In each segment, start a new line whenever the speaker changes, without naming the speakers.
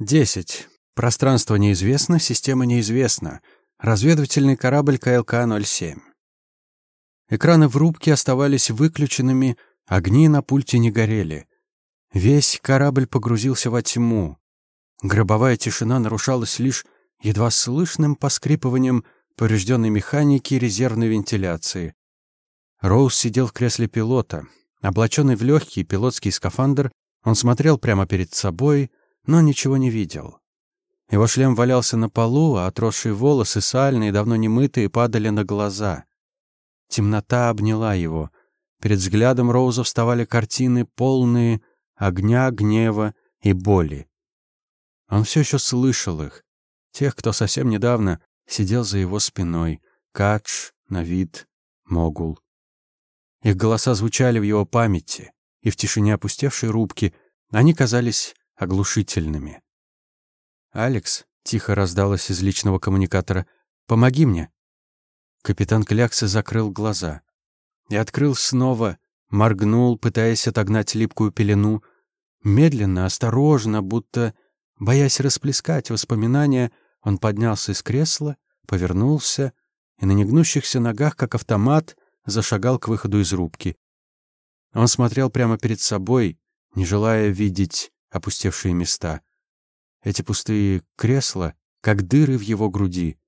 10. Пространство неизвестно, система неизвестна. Разведывательный корабль КЛК-07. Экраны в рубке оставались выключенными, огни на пульте не горели. Весь корабль погрузился во тьму. Гробовая тишина нарушалась лишь едва слышным поскрипыванием поврежденной механики резервной вентиляции. Роуз сидел в кресле пилота. Облаченный в легкий пилотский скафандр, он смотрел прямо перед собой, но ничего не видел. Его шлем валялся на полу, а отросшие волосы, сальные, давно не мытые, падали на глаза. Темнота обняла его. Перед взглядом Роуза вставали картины, полные огня, гнева и боли. Он все еще слышал их. Тех, кто совсем недавно сидел за его спиной. Кадж, Навид, Могул. Их голоса звучали в его памяти, и в тишине опустевшей рубки они казались оглушительными. «Алекс», — тихо раздалось из личного коммуникатора, — «помоги мне». Капитан Кляксы закрыл глаза. И открыл снова, моргнул, пытаясь отогнать липкую пелену. Медленно, осторожно, будто боясь расплескать воспоминания, он поднялся из кресла, повернулся и на негнущихся ногах, как автомат, зашагал к выходу из рубки. Он смотрел прямо перед собой, не желая видеть опустевшие места. Эти пустые кресла, как дыры в его груди.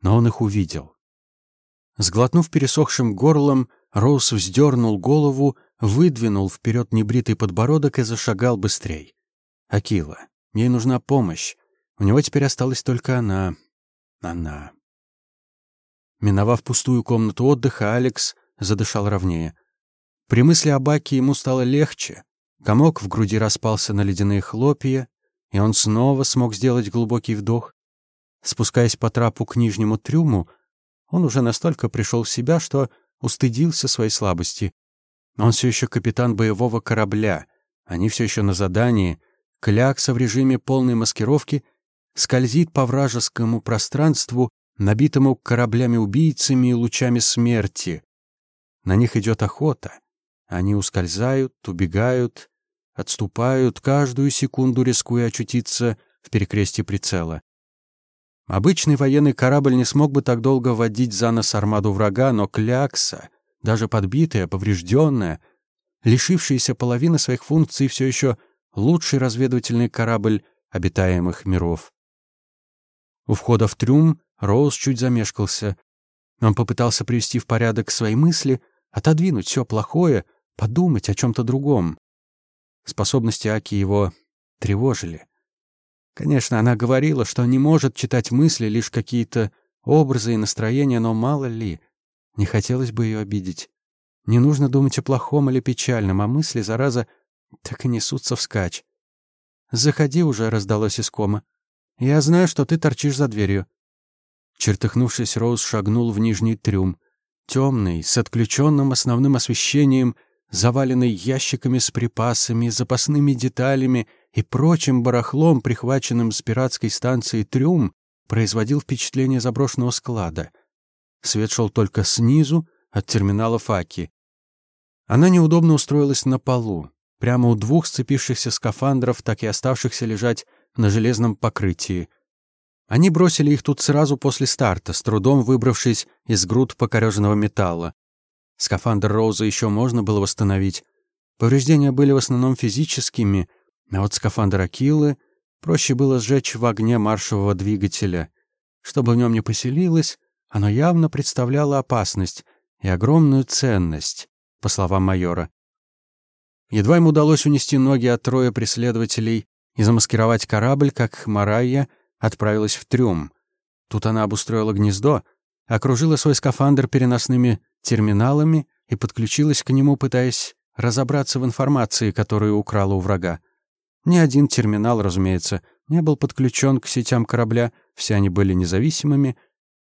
Но он их увидел. Сглотнув пересохшим горлом, Роуз вздернул голову, выдвинул вперед небритый подбородок и зашагал быстрей. Акила. Ей нужна помощь. У него теперь осталась только она. Она. Миновав пустую комнату отдыха, Алекс задышал ровнее. При мысли о Баке ему стало легче. Комок в груди распался на ледяные хлопья, и он снова смог сделать глубокий вдох. Спускаясь по трапу к нижнему трюму, он уже настолько пришел в себя, что устыдился своей слабости. Он все еще капитан боевого корабля. Они все еще на задании. Клякса в режиме полной маскировки скользит по вражескому пространству, набитому кораблями-убийцами и лучами смерти. На них идет охота. Они ускользают, убегают, отступают, каждую секунду рискуя очутиться в перекрестии прицела. Обычный военный корабль не смог бы так долго водить за нос армаду врага, но Клякса, даже подбитая, поврежденная, лишившаяся половины своих функций, все еще лучший разведывательный корабль обитаемых миров. У входа в трюм Роуз чуть замешкался. Он попытался привести в порядок свои мысли, отодвинуть все плохое, подумать о чем-то другом. Способности Аки его тревожили. Конечно, она говорила, что не может читать мысли, лишь какие-то образы и настроения, но мало ли. Не хотелось бы ее обидеть. Не нужно думать о плохом или печальном, а мысли, зараза, так и несутся вскачь. «Заходи уже», — раздалось из кома. «Я знаю, что ты торчишь за дверью». Чертыхнувшись, Роуз шагнул в нижний трюм. Темный, с отключенным основным освещением — заваленный ящиками с припасами, запасными деталями и прочим барахлом, прихваченным с пиратской станции «Трюм», производил впечатление заброшенного склада. Свет шел только снизу, от терминала Факи. Она неудобно устроилась на полу, прямо у двух сцепившихся скафандров, так и оставшихся лежать на железном покрытии. Они бросили их тут сразу после старта, с трудом выбравшись из груд покореженного металла. Скафандр Роуза еще можно было восстановить. Повреждения были в основном физическими, а вот скафандр Акилы проще было сжечь в огне маршевого двигателя. Чтобы в нем не поселилось, оно явно представляло опасность и огромную ценность, по словам майора. Едва ему удалось унести ноги от троя преследователей и замаскировать корабль, как Марайя отправилась в трюм. Тут она обустроила гнездо, окружила свой скафандр переносными терминалами и подключилась к нему, пытаясь разобраться в информации, которую украла у врага. Ни один терминал, разумеется, не был подключен к сетям корабля, все они были независимыми.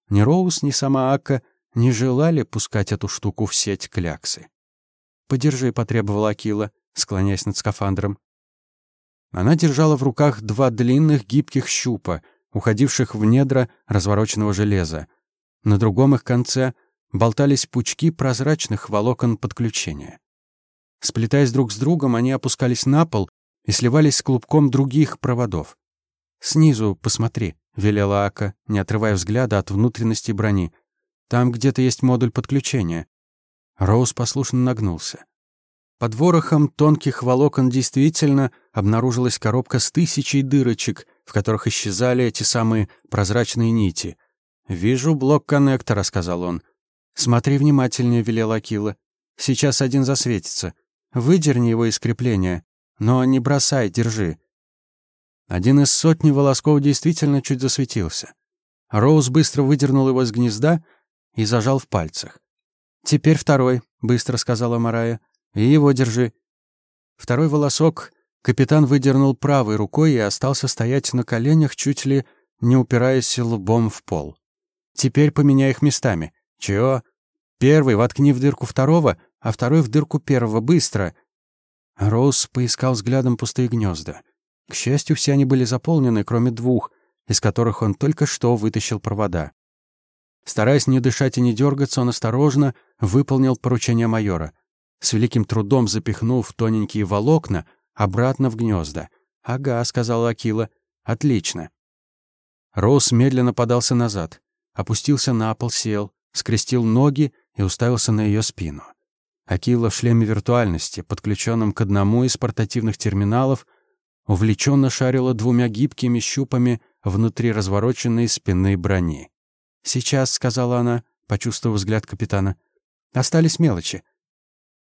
Ни Роуз, ни сама Ака не желали пускать эту штуку в сеть кляксы. «Подержи», — потребовала Акила, склоняясь над скафандром. Она держала в руках два длинных гибких щупа, уходивших в недра развороченного железа. На другом их конце болтались пучки прозрачных волокон подключения. Сплетаясь друг с другом, они опускались на пол и сливались с клубком других проводов. «Снизу посмотри», — велела Ака, не отрывая взгляда от внутренности брони. «Там где-то есть модуль подключения». Роуз послушно нагнулся. Под ворохом тонких волокон действительно обнаружилась коробка с тысячей дырочек, в которых исчезали эти самые прозрачные нити. «Вижу блок коннектора», — сказал он. «Смотри внимательнее», — велел Акила. «Сейчас один засветится. Выдерни его из крепления. Но не бросай, держи». Один из сотни волосков действительно чуть засветился. Роуз быстро выдернул его из гнезда и зажал в пальцах. «Теперь второй», — быстро сказала Марая. «И его держи». Второй волосок капитан выдернул правой рукой и остался стоять на коленях, чуть ли не упираясь лбом в пол. «Теперь поменяй их местами». «Чего?» «Первый воткни в дырку второго, а второй в дырку первого. Быстро!» Роуз поискал взглядом пустые гнезда. К счастью, все они были заполнены, кроме двух, из которых он только что вытащил провода. Стараясь не дышать и не дергаться, он осторожно выполнил поручение майора. С великим трудом запихнув тоненькие волокна обратно в гнезда. «Ага», — сказала Акила. «Отлично». Роуз медленно подался назад, опустился на пол, сел, скрестил ноги и уставился на ее спину. Акила в шлеме виртуальности, подключенном к одному из портативных терминалов, увлеченно шарила двумя гибкими щупами внутри развороченной спинной брони. «Сейчас», — сказала она, почувствовав взгляд капитана. «Остались мелочи».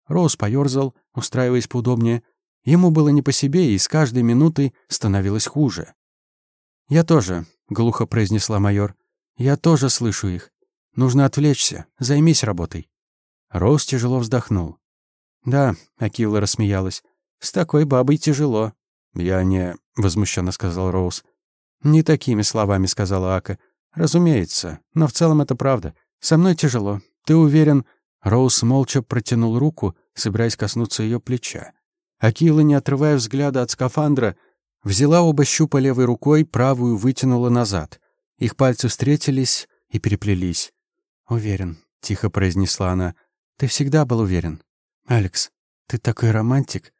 Роуз поёрзал, устраиваясь поудобнее. Ему было не по себе, и с каждой минутой становилось хуже. «Я тоже», — глухо произнесла майор. «Я тоже слышу их. Нужно отвлечься. Займись работой». Роуз тяжело вздохнул. «Да», — Акила рассмеялась, — «с такой бабой тяжело». «Я не...» — возмущенно сказал Роуз. «Не такими словами», — сказала Ака. «Разумеется, но в целом это правда. Со мной тяжело. Ты уверен?» Роуз молча протянул руку, собираясь коснуться ее плеча. Акила, не отрывая взгляда от скафандра, взяла оба щупа левой рукой, правую вытянула назад. Их пальцы встретились и переплелись. «Уверен», — тихо произнесла она. «Ты всегда был уверен. Алекс, ты такой романтик».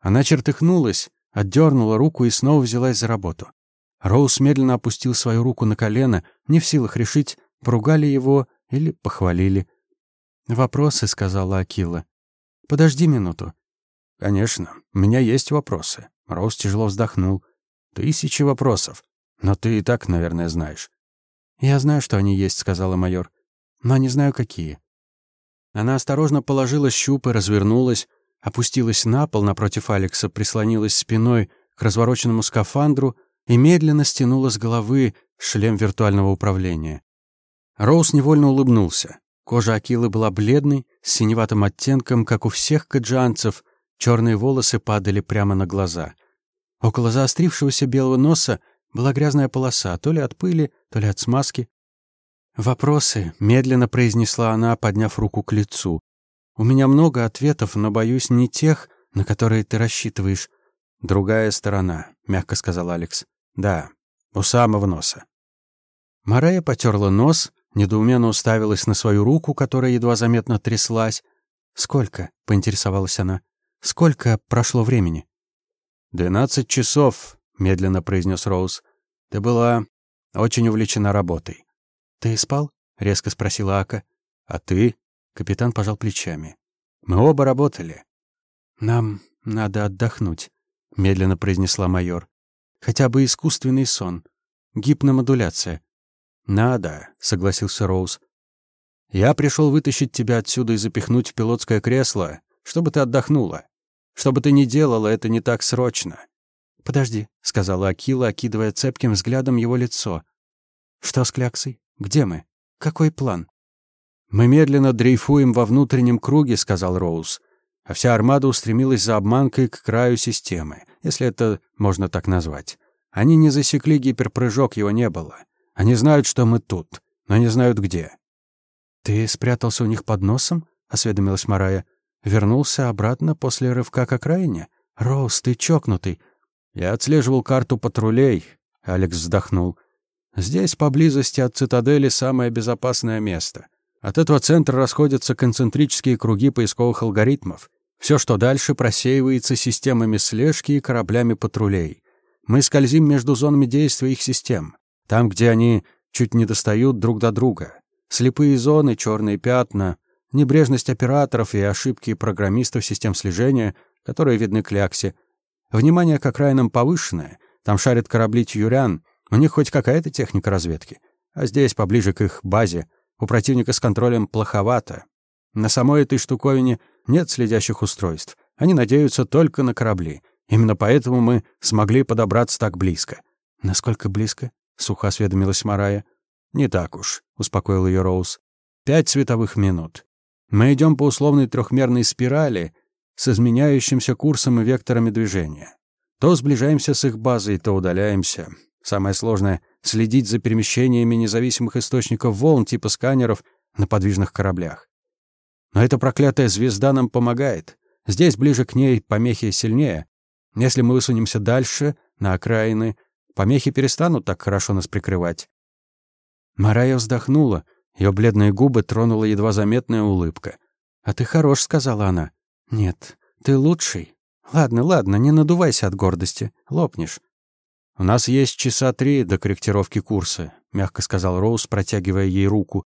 Она чертыхнулась, отдернула руку и снова взялась за работу. Роуз медленно опустил свою руку на колено, не в силах решить, поругали его или похвалили. «Вопросы», — сказала Акила. «Подожди минуту». «Конечно, у меня есть вопросы». Роуз тяжело вздохнул. «Тысячи вопросов. Но ты и так, наверное, знаешь». «Я знаю, что они есть», — сказала майор. «Но не знаю, какие». Она осторожно положила щупы, развернулась, опустилась на пол напротив Алекса, прислонилась спиной к развороченному скафандру и медленно стянула с головы шлем виртуального управления. Роуз невольно улыбнулся. Кожа Акилы была бледной, с синеватым оттенком, как у всех каджанцев, черные волосы падали прямо на глаза. Около заострившегося белого носа была грязная полоса, то ли от пыли, то ли от смазки. «Вопросы», — медленно произнесла она, подняв руку к лицу. «У меня много ответов, но, боюсь, не тех, на которые ты рассчитываешь. Другая сторона», — мягко сказал Алекс. «Да, у самого носа». Марая потерла нос, недоуменно уставилась на свою руку, которая едва заметно тряслась. «Сколько?» — поинтересовалась она. «Сколько прошло времени?» «Двенадцать часов», — медленно произнес Роуз. «Ты была очень увлечена работой». «Ты спал?» — резко спросила Ака. «А ты?» — капитан пожал плечами. «Мы оба работали». «Нам надо отдохнуть», — медленно произнесла майор. «Хотя бы искусственный сон. Гипномодуляция. «Надо», — согласился Роуз. «Я пришел вытащить тебя отсюда и запихнуть в пилотское кресло, чтобы ты отдохнула. Чтобы ты не делала это не так срочно». «Подожди», — сказала Акила, окидывая цепким взглядом его лицо. «Что с кляксой? Где мы? Какой план?» «Мы медленно дрейфуем во внутреннем круге», — сказал Роуз. А вся армада устремилась за обманкой к краю системы, если это можно так назвать. Они не засекли гиперпрыжок, его не было. Они знают, что мы тут, но не знают где». «Ты спрятался у них под носом?» — осведомилась Марая. «Вернулся обратно после рывка к окраине? Роуз, ты чокнутый». «Я отслеживал карту патрулей», — Алекс вздохнул. «Здесь, поблизости от цитадели, самое безопасное место. От этого центра расходятся концентрические круги поисковых алгоритмов. Все, что дальше, просеивается системами слежки и кораблями патрулей. Мы скользим между зонами действия их систем, там, где они чуть не достают друг до друга. Слепые зоны, черные пятна, небрежность операторов и ошибки программистов систем слежения, которые видны кляксе. Внимание к окраинам повышенное. Там шарят корабли тюрян. У них хоть какая-то техника разведки. А здесь, поближе к их базе, у противника с контролем плоховато. На самой этой штуковине нет следящих устройств. Они надеются только на корабли. Именно поэтому мы смогли подобраться так близко.
Насколько близко? сухо осведомилась Марая.
Не так уж, успокоил ее Роуз. Пять световых минут. Мы идем по условной трехмерной спирали с изменяющимся курсом и векторами движения. То сближаемся с их базой, то удаляемся. Самое сложное — следить за перемещениями независимых источников волн типа сканеров на подвижных кораблях. Но эта проклятая звезда нам помогает. Здесь, ближе к ней, помехи сильнее. Если мы высунемся дальше, на окраины, помехи перестанут так хорошо нас прикрывать.
Марая вздохнула. Ее бледные губы тронула едва заметная улыбка. «А ты хорош», — сказала она. «Нет, ты лучший. Ладно, ладно, не надувайся от гордости. Лопнешь.
«У нас есть часа три до корректировки курса», — мягко сказал Роуз, протягивая ей руку.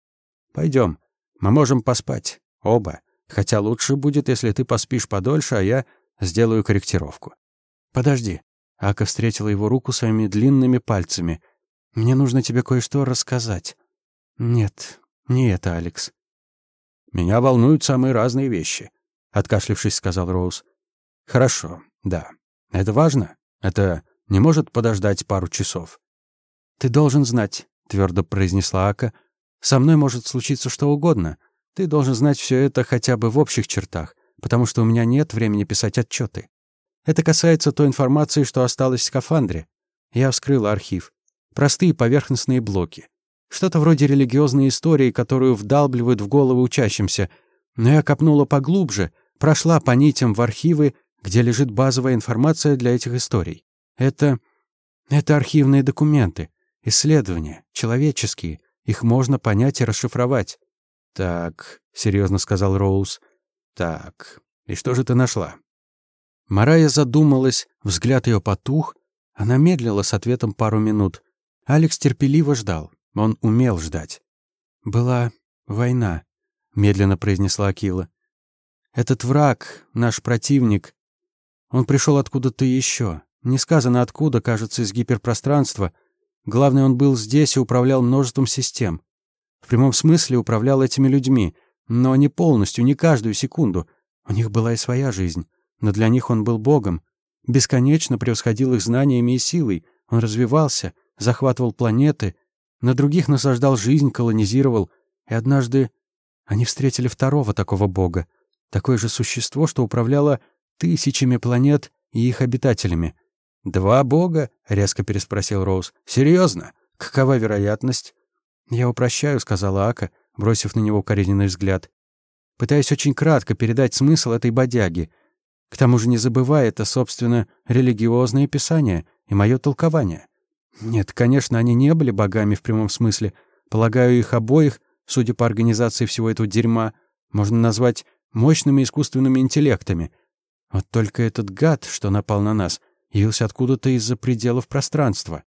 Пойдем. Мы можем поспать. Оба. Хотя лучше будет, если ты поспишь подольше, а я сделаю корректировку».
«Подожди». Ака встретила его руку своими длинными пальцами. «Мне нужно тебе кое-что рассказать». «Нет, не это, Алекс».
«Меня волнуют самые разные вещи», — откашлившись, сказал Роуз. «Хорошо, да. Это важно? Это не может подождать пару часов.
«Ты должен знать», — твердо произнесла Ака. «Со мной может случиться что угодно. Ты должен знать все это хотя бы в общих чертах, потому что у меня нет времени писать отчеты. Это касается той информации, что осталось в скафандре. Я вскрыла архив. Простые поверхностные блоки. Что-то вроде религиозной истории, которую вдалбливают в головы учащимся. Но я копнула поглубже, прошла по нитям в архивы, где лежит базовая информация для этих историй. Это... это архивные документы, исследования, человеческие. Их можно понять и расшифровать.
«Так», — серьезно сказал Роуз. «Так, и что же ты нашла?»
Марая задумалась, взгляд ее потух. Она медлила с ответом пару минут. Алекс терпеливо ждал. Он умел ждать. «Была война», — медленно произнесла Акила. «Этот враг, наш противник, он пришел откуда-то еще. Не сказано откуда, кажется, из гиперпространства. Главное, он был здесь и управлял множеством систем. В прямом смысле управлял этими людьми, но не полностью, не каждую секунду. У них была и своя жизнь, но для них он был богом. Бесконечно превосходил их знаниями и силой. Он развивался, захватывал планеты, на других насаждал жизнь, колонизировал. И однажды они встретили второго такого бога, такое же существо, что управляло тысячами планет и их обитателями —
«Два бога?» — резко переспросил Роуз. «Серьезно? Какова вероятность?»
«Я упрощаю», — сказала Ака, бросив на него укоризненный взгляд. «Пытаюсь очень кратко передать смысл этой бодяги. К тому же не забывая, это, собственно, религиозное писание и мое толкование. Нет, конечно, они не были богами в прямом смысле. Полагаю, их обоих, судя по организации всего этого дерьма, можно назвать мощными искусственными интеллектами. Вот только этот гад, что напал на нас, явился откуда-то из-за пределов пространства.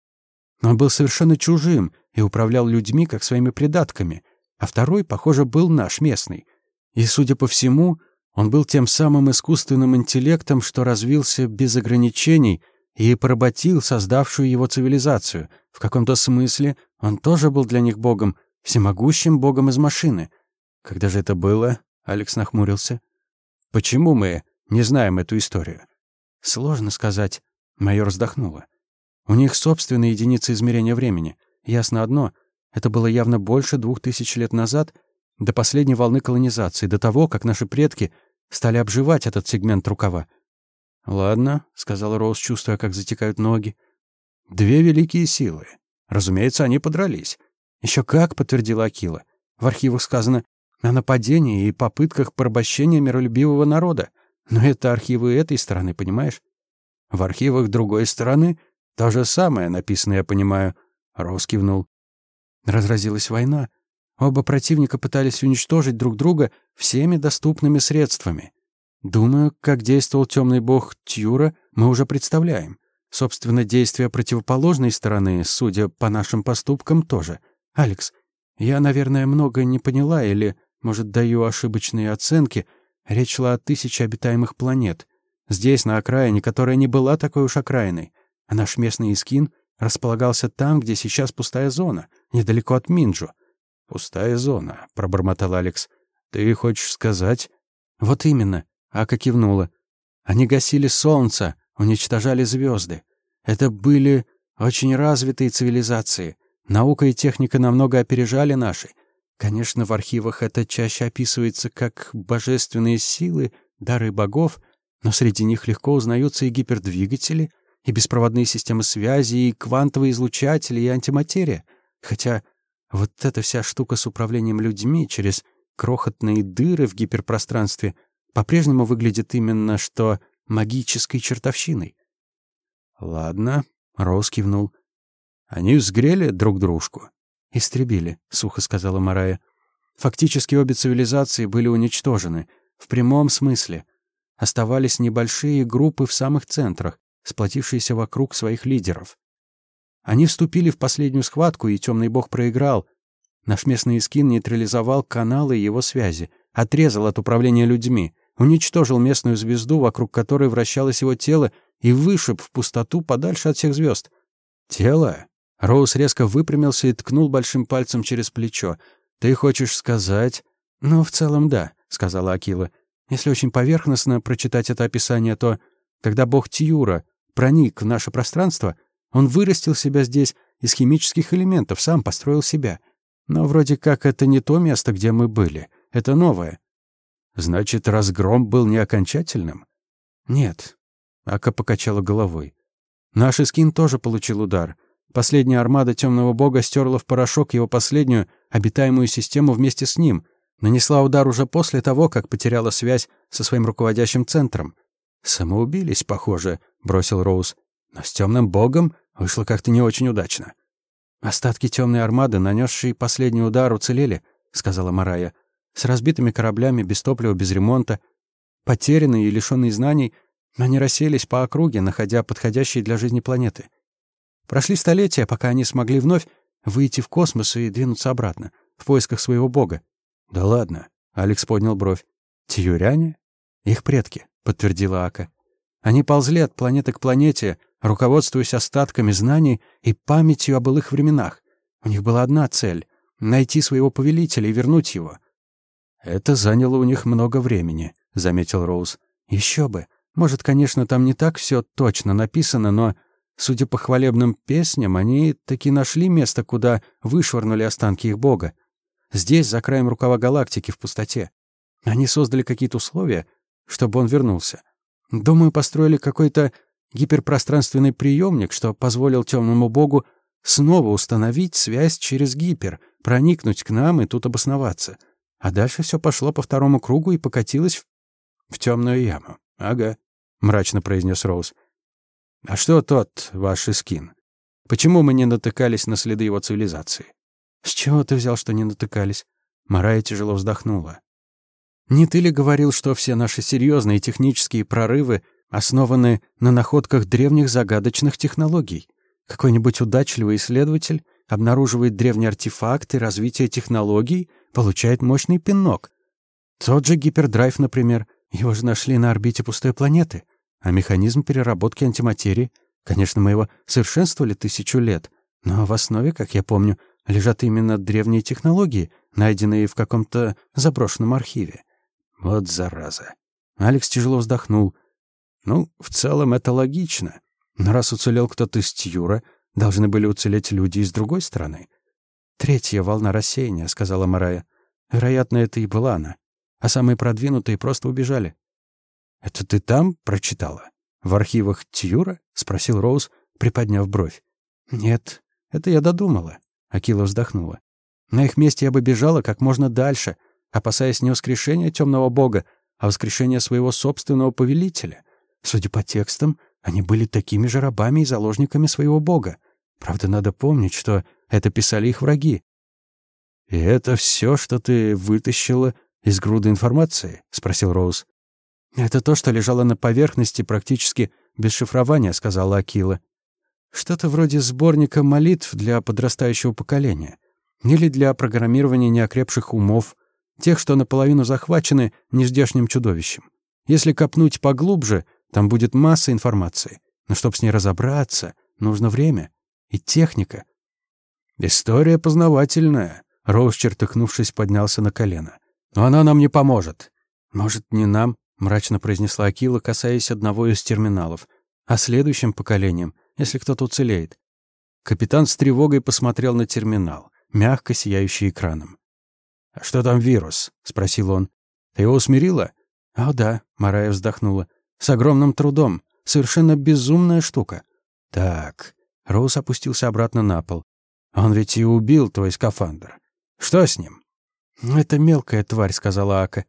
Он был совершенно чужим и управлял людьми, как своими придатками, а второй, похоже, был наш местный. И, судя по всему, он был тем самым искусственным интеллектом, что развился без ограничений и поработил создавшую его цивилизацию. В каком-то смысле он тоже был для них богом, всемогущим богом из машины.
Когда же это было? Алекс нахмурился. Почему мы не знаем эту историю?
Сложно сказать. Майор вздохнула. У них собственные единицы измерения времени. Ясно одно, это было явно больше двух тысяч лет назад, до последней волны колонизации, до того, как наши предки стали обживать этот сегмент рукава.
«Ладно», — сказал Роуз, чувствуя, как затекают ноги. «Две великие силы. Разумеется, они подрались».
Еще как», — подтвердила Акила. «В архивах сказано о нападении и попытках порабощения миролюбивого народа. Но это архивы этой стороны, понимаешь?
В архивах другой стороны то же самое написано, я понимаю. Роуз кивнул.
Разразилась война. Оба противника пытались уничтожить друг друга всеми доступными средствами. Думаю, как действовал темный бог Тьюра, мы уже представляем. Собственно, действия противоположной стороны, судя по нашим поступкам, тоже. Алекс, я, наверное, много не поняла или, может, даю ошибочные оценки. Речь шла о тысяче обитаемых планет. Здесь, на окраине, которая не была такой уж окраиной. А наш местный Искин располагался там, где сейчас пустая зона, недалеко от Минджу.
«Пустая зона», — пробормотал Алекс. «Ты хочешь сказать?»
«Вот именно», — Ака кивнула. «Они гасили солнце, уничтожали звезды. Это были очень развитые цивилизации. Наука и техника намного опережали наши. Конечно, в архивах это чаще описывается как божественные силы, дары богов, но среди них легко узнаются и гипердвигатели, и беспроводные системы связи, и квантовые излучатели, и антиматерия. Хотя вот эта вся штука с управлением людьми через крохотные дыры в гиперпространстве по-прежнему выглядит именно что магической чертовщиной.
«Ладно», — Роуз кивнул. «Они взгрели друг дружку?»
«Истребили», — сухо сказала Марая. «Фактически обе цивилизации были уничтожены. В прямом смысле. Оставались небольшие группы в самых центрах, сплотившиеся вокруг своих лидеров. Они вступили в последнюю схватку, и темный бог проиграл. Наш местный скин нейтрализовал каналы его связи, отрезал от управления людьми, уничтожил местную звезду, вокруг которой вращалось его тело, и вышиб в пустоту подальше от всех звезд.
«Тело?»
Роуз резко выпрямился и ткнул большим пальцем через плечо. «Ты хочешь сказать...» «Ну, в целом, да», — сказала Акила. «Если очень поверхностно прочитать это описание, то, когда бог Тиюра проник в наше пространство, он вырастил себя здесь из химических элементов, сам построил себя. Но вроде как это не то место, где мы были. Это новое.
Значит, разгром был не окончательным?
Нет. Ака покачала головой. Наш Искин тоже получил удар. Последняя армада темного бога стерла в порошок его последнюю обитаемую систему вместе с ним, нанесла удар уже после того, как потеряла связь со своим руководящим центром.
«Самоубились, похоже», — бросил Роуз. «Но с темным богом вышло как-то не очень удачно».
«Остатки темной армады, нанесшие последний удар, уцелели», — сказала Марая с разбитыми кораблями, без топлива, без ремонта. Потерянные и лишённые знаний, они расселись по округе, находя подходящие для жизни планеты. Прошли столетия, пока они смогли вновь выйти в космос и двинуться обратно, в поисках своего бога.
«Да ладно», — Алекс поднял бровь.
«Тьюряне?» «Их предки», — подтвердила Ака. «Они ползли от планеты к планете, руководствуясь остатками знаний и памятью о былых временах. У них была одна цель — найти своего повелителя и вернуть его.
«Это заняло у них много времени», — заметил Роуз.
Еще бы. Может, конечно, там не так все точно написано, но, судя по хвалебным песням, они таки нашли место, куда вышвырнули останки их бога. Здесь, за краем рукава галактики, в пустоте. Они создали какие-то условия, чтобы он вернулся. Думаю, построили какой-то гиперпространственный приемник, что позволил темному богу снова установить связь через гипер, проникнуть к нам и тут обосноваться. А дальше все пошло по второму кругу и покатилось в, в темную яму.
Ага, мрачно произнес Роуз. А что тот ваш скин? Почему мы не натыкались на следы его цивилизации?
С чего ты взял, что не натыкались? Марая тяжело вздохнула. Не ты ли говорил, что все наши серьезные технические прорывы основаны на находках древних загадочных технологий? Какой-нибудь удачливый исследователь обнаруживает древние артефакты, развитие технологий получает мощный пинок. Тот же гипердрайв, например, его же нашли на орбите пустой планеты, а механизм переработки антиматерии, конечно, мы его совершенствовали тысячу лет, но в основе, как я помню, лежат именно древние технологии, найденные в каком-то заброшенном архиве.
Вот зараза.
Алекс тяжело вздохнул.
Ну, в целом это логично.
Но раз уцелел кто-то из Тьюра, должны были уцелеть люди из другой стороны. «Третья волна рассеяния», — сказала Марая. «Вероятно, это и была она. А самые продвинутые просто убежали».
«Это ты там прочитала? В архивах Тьюра?» — спросил Роуз, приподняв бровь.
«Нет, это я додумала», — Акила вздохнула. «На их месте я бы бежала как можно дальше, опасаясь не воскрешения темного бога, а воскрешения своего собственного повелителя. Судя по текстам, они были такими же рабами и заложниками своего бога. Правда, надо помнить, что это писали их враги.
«И это все, что ты вытащила из груды информации?» — спросил Роуз.
«Это то, что лежало на поверхности практически без шифрования», — сказала Акила. «Что-то вроде сборника молитв для подрастающего поколения. Или для программирования неокрепших умов, тех, что наполовину захвачены нездешним чудовищем. Если копнуть поглубже, там будет масса информации. Но чтобы с ней разобраться, нужно время и техника.
«История познавательная», — Роуз, чертыхнувшись, поднялся на колено. «Но она нам не поможет».
«Может, не нам?» — мрачно произнесла Акила, касаясь одного из терминалов. «А следующим поколением, если кто-то уцелеет». Капитан с тревогой посмотрел на терминал, мягко сияющий экраном.
«А что там вирус?» — спросил он. «Ты его усмирила?»
«О, да», — Марая вздохнула. «С огромным трудом. Совершенно безумная штука».
«Так». Роуз опустился обратно на пол. «Он ведь и убил твой скафандр. Что с ним?»
«Это мелкая тварь», — сказала Ака.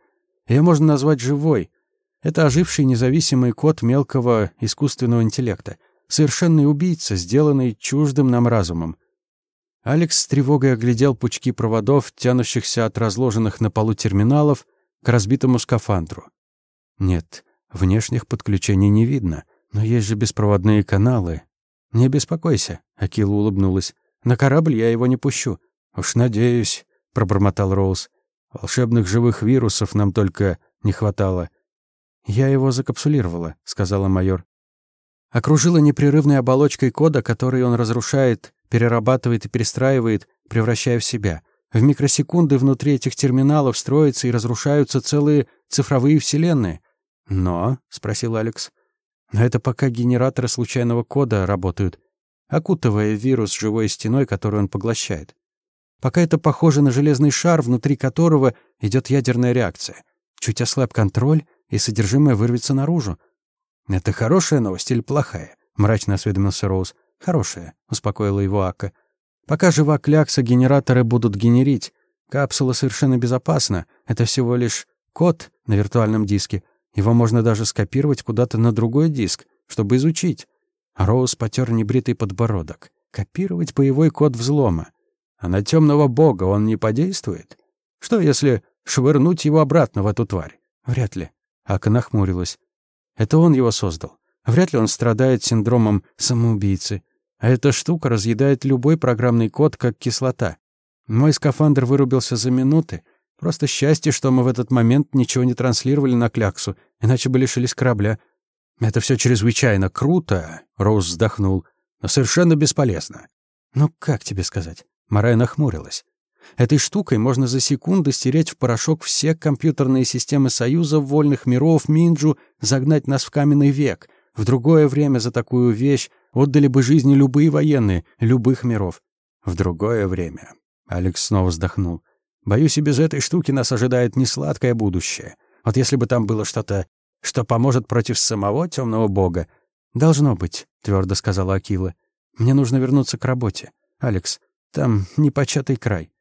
«Ее можно назвать живой. Это оживший независимый код мелкого искусственного интеллекта. Совершенный убийца, сделанный чуждым нам разумом. Алекс с тревогой оглядел пучки проводов, тянущихся от разложенных на полу терминалов к разбитому скафандру. Нет, внешних подключений не видно, но есть же беспроводные каналы. Не беспокойся, Акила улыбнулась. На корабль я его не пущу.
Уж надеюсь, пробормотал Роуз. Волшебных живых вирусов нам только не хватало.
Я его закапсулировала, сказала майор. Окружила непрерывной оболочкой кода, который он разрушает перерабатывает и перестраивает, превращая в себя. В микросекунды внутри этих терминалов строятся и разрушаются целые цифровые вселенные. «Но?» — спросил Алекс. «Но это пока генераторы случайного кода работают, окутывая вирус живой стеной, которую он поглощает. Пока это похоже на железный шар, внутри которого идет ядерная реакция. Чуть ослаб контроль, и содержимое вырвется наружу.
«Это хорошая новость или плохая?» — мрачно осведомился Роуз.
«Хорошая», — успокоила его Ака. «Пока жива клякса, генераторы будут генерить. Капсула совершенно безопасна. Это всего лишь код на виртуальном диске. Его можно даже скопировать куда-то на другой диск, чтобы изучить». Роуз потер небритый подбородок. «Копировать боевой код взлома.
А на темного бога он не подействует? Что, если швырнуть его обратно в эту тварь?
Вряд ли. Ака нахмурилась. Это он его создал. Вряд ли он страдает синдромом самоубийцы. А эта штука разъедает любой программный код, как кислота. Мой скафандр вырубился за минуты. Просто счастье, что мы в этот момент ничего не транслировали на кляксу, иначе бы лишились корабля.
Это все чрезвычайно круто, Роуз вздохнул, но совершенно бесполезно.
Ну, как тебе сказать? Марая нахмурилась. Этой штукой можно за секунду стереть в порошок все компьютерные системы Союза, вольных миров, Минджу, загнать нас в каменный век. В другое время за такую вещь Отдали бы жизни любые военные, любых миров.
В другое время. Алекс снова вздохнул. Боюсь, и без этой штуки нас ожидает несладкое будущее. Вот если бы там было что-то, что поможет против самого темного бога.
Должно быть, твердо сказала Акила. Мне нужно вернуться к работе. Алекс, там непочатый край.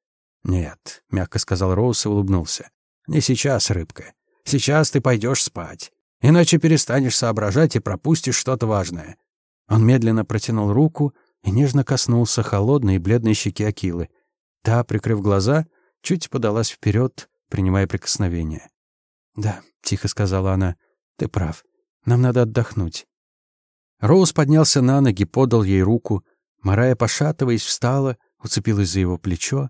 Нет, мягко сказал Роуз и улыбнулся. Не сейчас, рыбка. Сейчас ты пойдешь спать. Иначе перестанешь соображать и пропустишь что-то важное.
Он медленно протянул руку и нежно коснулся холодной и бледной щеки Акилы. Та, прикрыв глаза, чуть подалась вперед, принимая прикосновение. «Да», — тихо сказала она, — «ты прав. Нам надо отдохнуть». Роуз поднялся на ноги, подал ей руку. Марая, пошатываясь, встала, уцепилась за его плечо.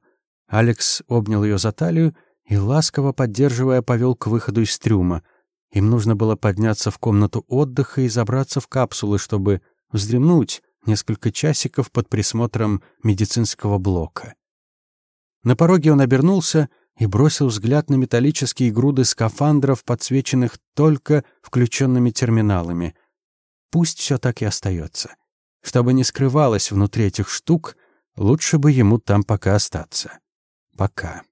Алекс обнял ее за талию и, ласково поддерживая, повел к выходу из трюма. Им нужно было подняться в комнату отдыха и забраться в капсулы, чтобы вздремнуть несколько часиков под присмотром медицинского блока. На пороге он обернулся и бросил взгляд на металлические груды скафандров, подсвеченных только включенными терминалами. Пусть все так и остается. Чтобы не скрывалось внутри этих штук, лучше бы ему там пока остаться. Пока.